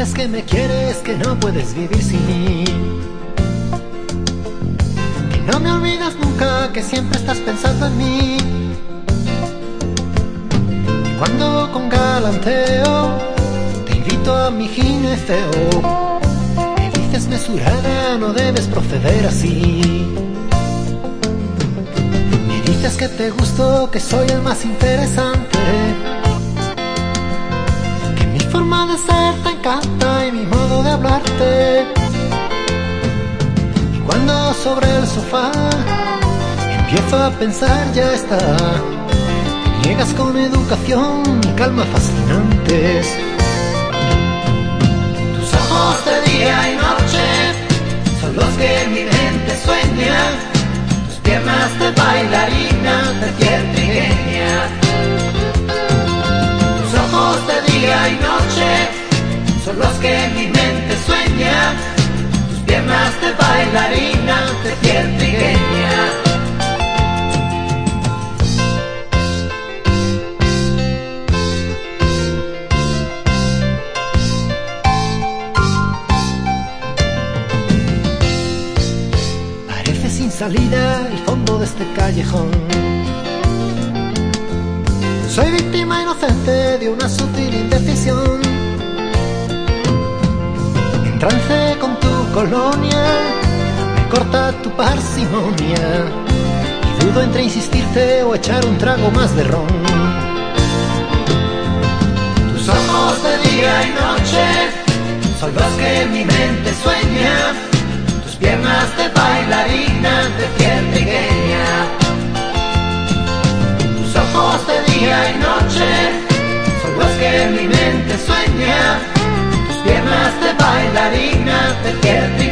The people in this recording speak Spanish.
me quieres, que no puedes vivir sin mí. Que no me olvidas nunca, que siempre estás pensando en mí. Y cuando con galanteo te invito a mi gineceo, me dices mesurada, no debes proceder así. Me dices que te gusto, que soy el más interesante ser te encanta y mi modo de hablarte. Y cuando sobre el sofá empiezo a pensar ya está. Te niegas con educación y calma fascinantes. Tus ojos de día y noche son los que mi mente sueña. Tus piernas de bailarina de piel pequeña. Tus ojos de día y noche son los que mi mente sueña, tus piernas de bailarina de piel sin salida el fondo de este callejón. Soy víctima inocente de una sutil indecisión trance con tu colonia, me corta tu parsimonia y dudo entre insistirte o echar un trago más de ron. Tus ojos de día y noche son los que mi mente sueña, tus piernas de bailarina de piel pequeña. Tus ojos de día y noche son los que mi mente sueña la digna de tierra